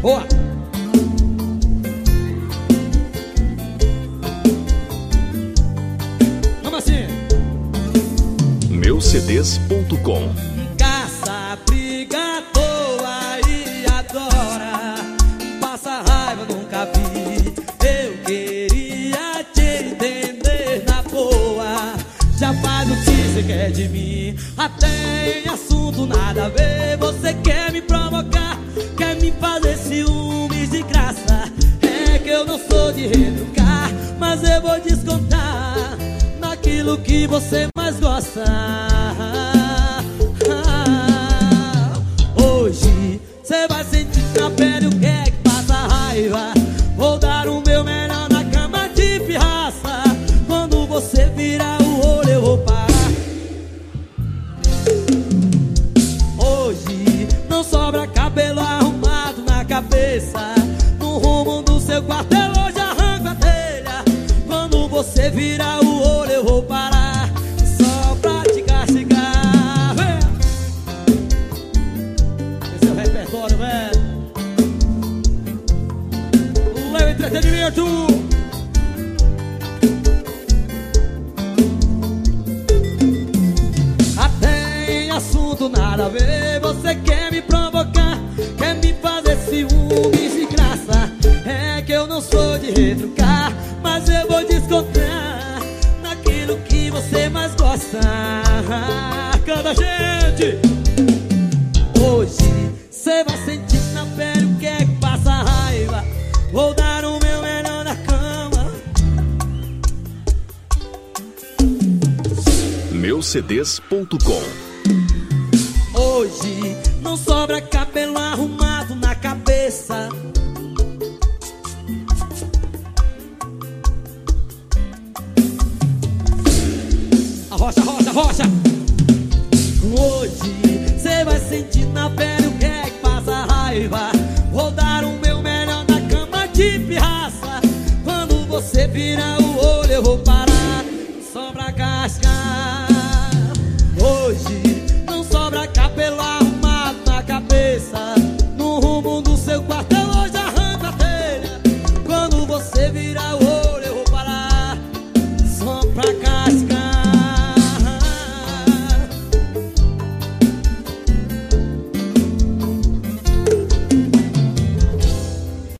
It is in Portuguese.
Boa! Vamos assim! Meucds.com Caça, briga à toa e adora. Passa raiva, nunca vi. Eu queria te entender na boa. Já faz o que você quer de mim. Até em assunto nada a ver eu não sou de retrucar Mas eu vou descontar Naquilo que você mais gosta. Hoje cê vai sentir na pele o que é que passa raiva. Vou dar o meu melhor na cama de pirraça. Quando você virar o olho eu vou parar. Hoje não sobra cabelo arrumado na cabeça você virar o olho eu vou parar Só pra te castigar Vem! Esse é o repertório, velho. Leo Entretenimento. Até em assunto nada a ver. Você quer me provocar, quer me fazer ciúmes de graça. É que eu não sou de retrucar, naquilo que você mais gosta. Canta, gente! Hoje cê vai sentir na pele o que é que passa raiva Vou dar o meu melhor na cama Meucds.com Hoje não sobra cabelo rocha, rocha, rocha. Hoje você vai sentir na pele o que é que passa raiva. Vou dar o meu melhor na cama de pirraça. Quando você vira o olho, eu vou parar. Sobra casca. Hoje não sobra cabelo arrumado na cabeça. No rumo do seu quartel, hoje arranca a telha. Quando você vira o olho, eu vou parar. Sobra casca.